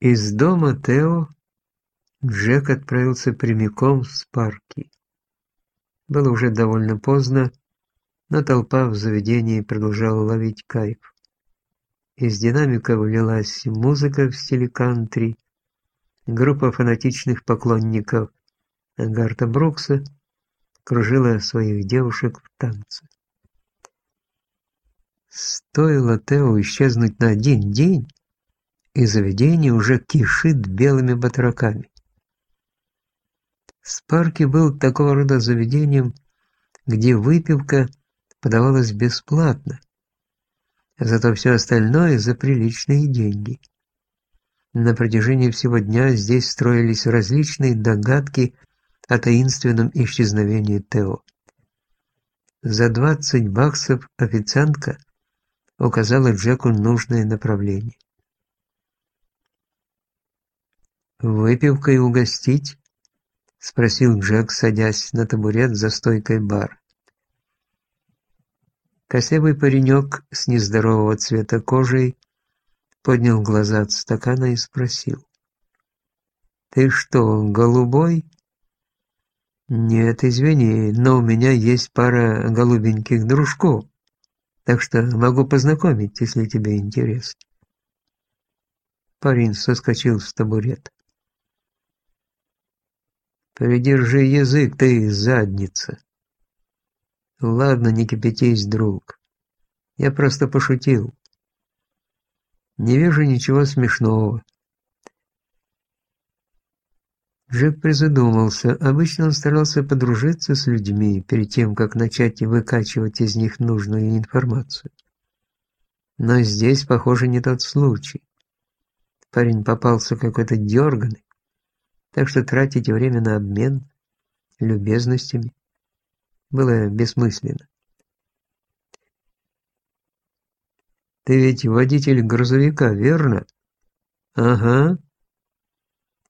Из дома Тео Джек отправился прямиком в Спарки. Было уже довольно поздно, но толпа в заведении продолжала ловить кайф. Из динамика влилась музыка в стиле кантри, группа фанатичных поклонников Гарта Брукса кружила своих девушек в танце. Стоило Тео исчезнуть на один день, и заведение уже кишит белыми батраками. Спарки был такого рода заведением, где выпивка подавалась бесплатно, зато все остальное за приличные деньги. На протяжении всего дня здесь строились различные догадки о таинственном исчезновении Тео. За 20 баксов официантка указала Джеку нужное направление. «Выпивкой угостить?» — спросил Джек, садясь на табурет за стойкой бар. Косевый паренек с нездорового цвета кожей поднял глаза от стакана и спросил. «Ты что, голубой?» «Нет, извини, но у меня есть пара голубеньких дружков, так что могу познакомить, если тебе интересно». Парень соскочил с табурета. «Придержи язык, ты задница!» «Ладно, не кипятись, друг. Я просто пошутил. Не вижу ничего смешного». Джек призадумался. Обычно он старался подружиться с людьми перед тем, как начать выкачивать из них нужную информацию. Но здесь, похоже, не тот случай. Парень попался какой-то дерганый, так что тратить время на обмен любезностями было бессмысленно. «Ты ведь водитель грузовика, верно?» «Ага»,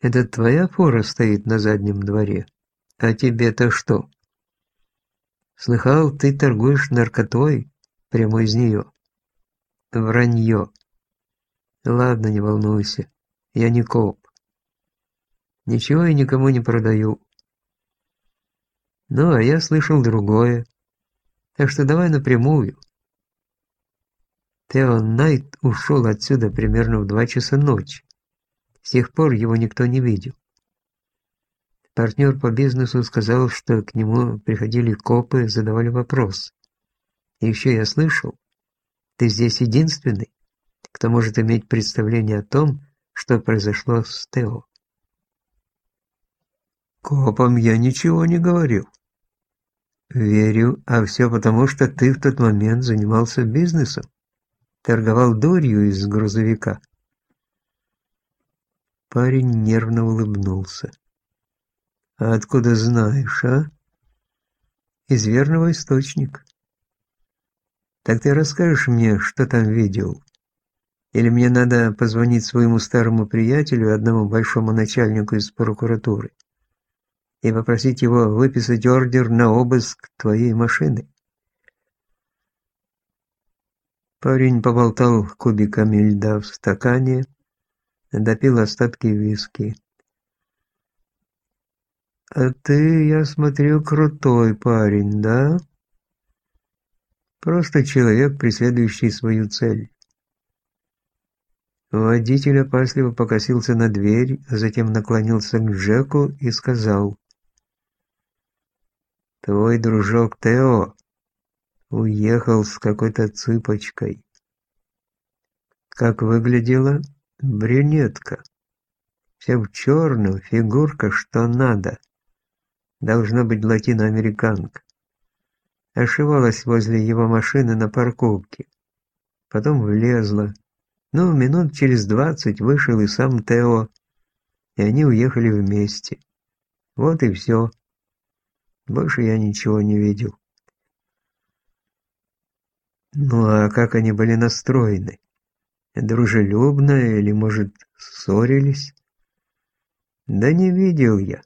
это твоя фора стоит на заднем дворе? А тебе-то что? Слыхал, ты торгуешь наркотой прямо из нее. Вранье. Ладно, не волнуйся, я не коп. Ничего я никому не продаю. Ну, а я слышал другое. Так что давай напрямую. Тео Найт ушел отсюда примерно в два часа ночи. С тех пор его никто не видел. Партнер по бизнесу сказал, что к нему приходили копы, задавали вопрос. И еще я слышал, ты здесь единственный, кто может иметь представление о том, что произошло с Тео. Копам я ничего не говорил. Верю, а все потому, что ты в тот момент занимался бизнесом, торговал дурью из грузовика. Парень нервно улыбнулся. «А откуда знаешь, а?» «Из верного источника». «Так ты расскажешь мне, что там видел? Или мне надо позвонить своему старому приятелю, одному большому начальнику из прокуратуры, и попросить его выписать ордер на обыск твоей машины?» Парень поболтал кубиками льда в стакане, допил остатки виски. «А ты, я смотрю, крутой парень, да?» «Просто человек, преследующий свою цель». Водитель опасливо покосился на дверь, затем наклонился к Джеку и сказал. «Твой дружок Тео уехал с какой-то цыпочкой». «Как выглядело?» Брюнетка. Вся в черном, фигурка что надо. Должна быть латиноамериканка. Ошивалась возле его машины на парковке. Потом влезла. Ну, минут через двадцать вышел и сам Тео, и они уехали вместе. Вот и все. Больше я ничего не видел. Ну а как они были настроены? дружелюбно или, может, ссорились? Да не видел я.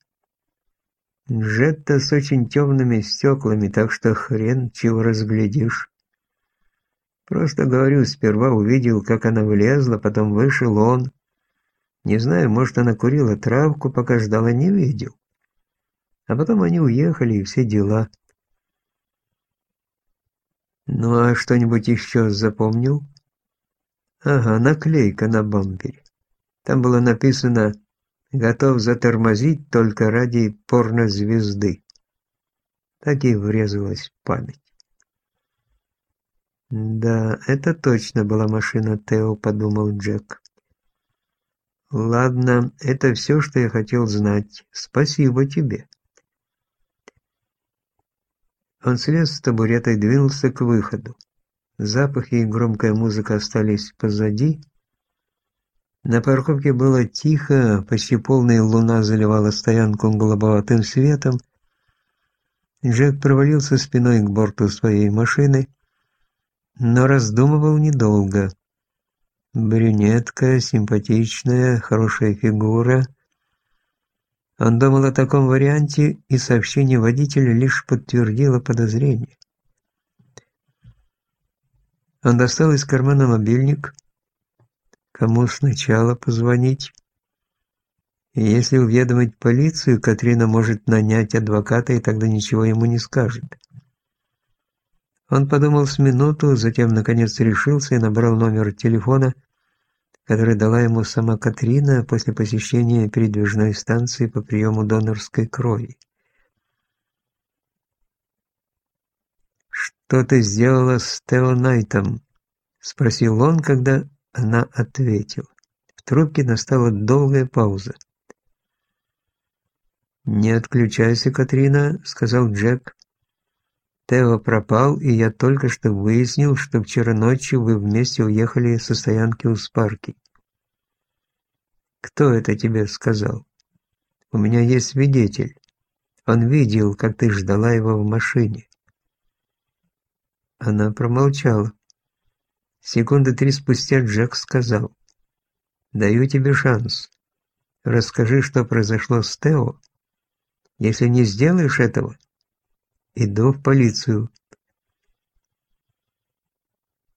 Джетта с очень темными стеклами, так что хрен чего разглядишь. Просто говорю, сперва увидел, как она влезла, потом вышел он. Не знаю, может, она курила травку, пока ждала, не видел. А потом они уехали, и все дела. Ну а что-нибудь еще запомнил? Ага, наклейка на бампере. Там было написано «Готов затормозить только ради порнозвезды». Так и врезалась в память. «Да, это точно была машина Тео», — подумал Джек. «Ладно, это все, что я хотел знать. Спасибо тебе». Он слез с табурета и двинулся к выходу. Запахи и громкая музыка остались позади. На парковке было тихо, почти полная луна заливала стоянку голубоватым светом. Джек провалился спиной к борту своей машины, но раздумывал недолго. Брюнетка, симпатичная, хорошая фигура — он думал о таком варианте, и сообщение водителя лишь подтвердило подозрение. Он достал из кармана мобильник. Кому сначала позвонить? И если уведомить полицию, Катрина может нанять адвоката, и тогда ничего ему не скажет. Он подумал с минуту, затем наконец решился и набрал номер телефона который дала ему сама Катрина после посещения передвижной станции по приему донорской крови. «Что ты сделала с Тео Найтом?» – спросил он, когда она ответила. В трубке настала долгая пауза. «Не отключайся, Катрина», — сказал Джек. «Тео пропал, и я только что выяснил, что вчера ночью вы вместе уехали со стоянки у Спарки». «Кто это тебе сказал?» «У меня есть свидетель. Он видел, как ты ждала его в машине». Она промолчала. Секунды три спустя Джек сказал. «Даю тебе шанс. Расскажи, что произошло с Тео. Если не сделаешь этого, Иду в полицию.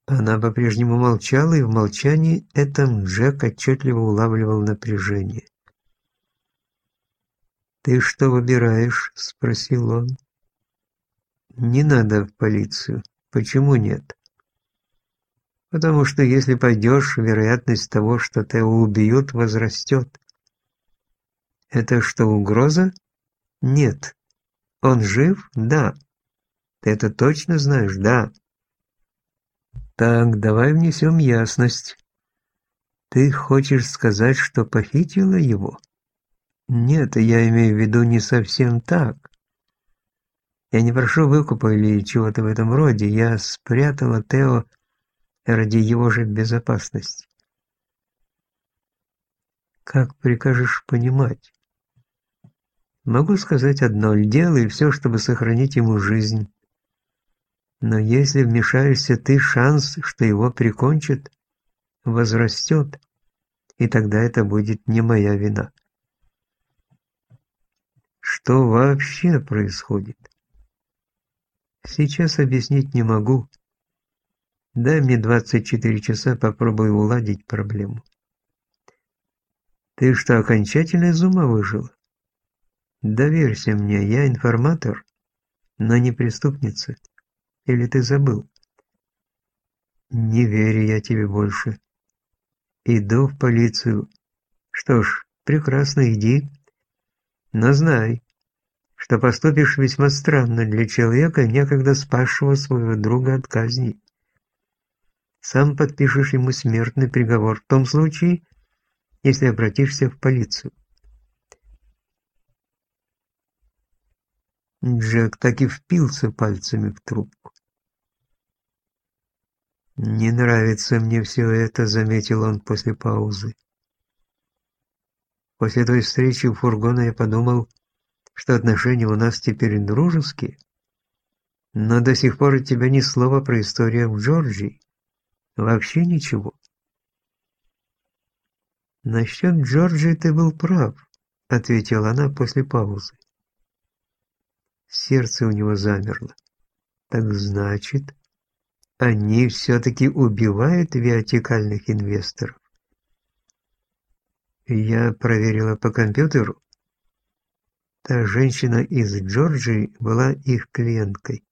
Она по-прежнему молчала, и в молчании этом Джек отчетливо улавливал напряжение. «Ты что выбираешь?» – спросил он. «Не надо в полицию. Почему нет?» «Потому что если пойдешь, вероятность того, что тебя убьют, возрастет». «Это что, угроза?» «Нет. Он жив? Да. Ты это точно знаешь? Да. Так, давай внесем ясность. Ты хочешь сказать, что похитила его? Нет, я имею в виду не совсем так. Я не прошу выкупа или чего-то в этом роде. Я спрятала Тео ради его же безопасности. Как прикажешь понимать? Могу сказать одно, делай все, чтобы сохранить ему жизнь. Но если вмешаешься ты, шанс, что его прикончат, возрастет, и тогда это будет не моя вина. Что вообще происходит? Сейчас объяснить не могу. Дай мне 24 часа, попробую уладить проблему. Ты что, окончательно из ума выжила? Доверься мне, я информатор, но не преступница. Или ты забыл? Не верю я тебе больше. Иду в полицию. Что ж, прекрасно, иди. Но знай, что поступишь весьма странно для человека, некогда спасшего своего друга от казни. Сам подпишешь ему смертный приговор в том случае, если обратишься в полицию. Джек так и впился пальцами в трубку. «Не нравится мне все это», — заметил он после паузы. После той встречи у фургона я подумал, что отношения у нас теперь дружеские, но до сих пор от тебя ни слова про историю в Джорджии. Вообще ничего. «Насчет Джорджии ты был прав», — ответила она после паузы. Сердце у него замерло. Так значит, они все-таки убивают вертикальных инвесторов? Я проверила по компьютеру. Та женщина из Джорджии была их клиенткой.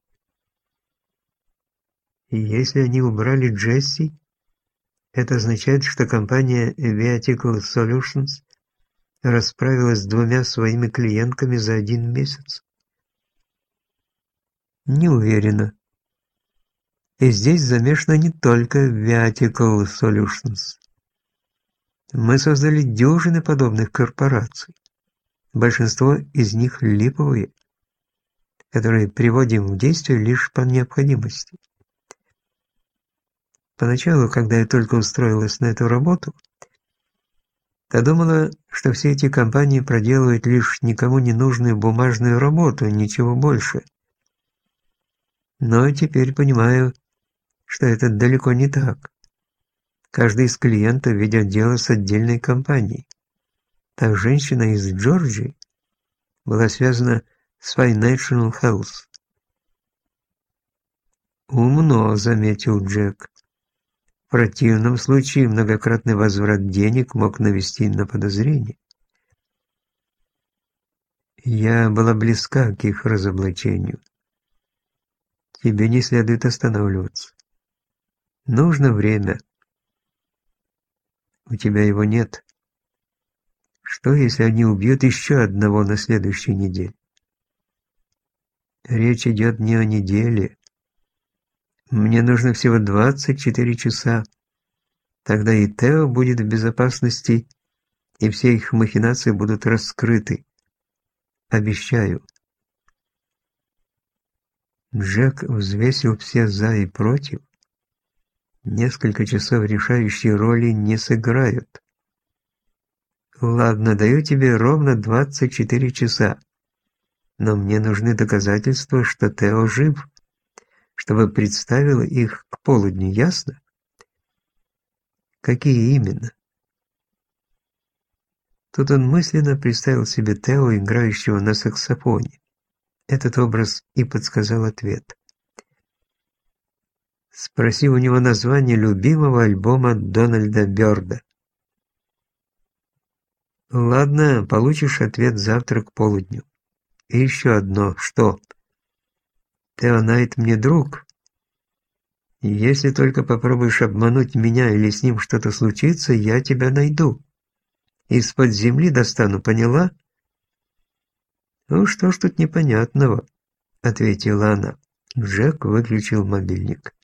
И если они убрали Джесси, это означает, что компания Viatical Solutions расправилась с двумя своими клиентками за один месяц. Не уверена. И здесь замешано не только Viatical Solutions. Мы создали дюжины подобных корпораций. Большинство из них липовые, которые приводим в действие лишь по необходимости. Поначалу, когда я только устроилась на эту работу, я думала, что все эти компании проделывают лишь никому не нужную бумажную работу, ничего больше. Но теперь понимаю, что это далеко не так. Каждый из клиентов ведет дело с отдельной компанией. Та женщина из Джорджии была связана с Financial Health. «Умно», — заметил Джек. В противном случае многократный возврат денег мог навести на подозрение. Я была близка к их разоблачению. Тебе не следует останавливаться. Нужно время. У тебя его нет. Что, если они убьют еще одного на следующей неделе? Речь идет не о неделе, мне нужно всего 24 часа. Тогда и Тео будет в безопасности, и все их махинации будут раскрыты. Обещаю. Джек взвесил все «за» и «против». Несколько часов решающей роли не сыграют. Ладно, даю тебе ровно 24 часа. Но мне нужны доказательства, что Тео жив чтобы представила их к полудню, ясно? Какие именно? Тут он мысленно представил себе Тео, играющего на саксофоне. Этот образ и подсказал ответ. Спроси у него название любимого альбома Дональда Бёрда. Ладно, получишь ответ завтра к полудню. И еще одно. Что? Теонайт мне друг. Если только попробуешь обмануть меня или с ним что-то случится, я тебя найду. Из-под земли достану, поняла? Ну что ж тут непонятного, ответила она. Джек выключил мобильник.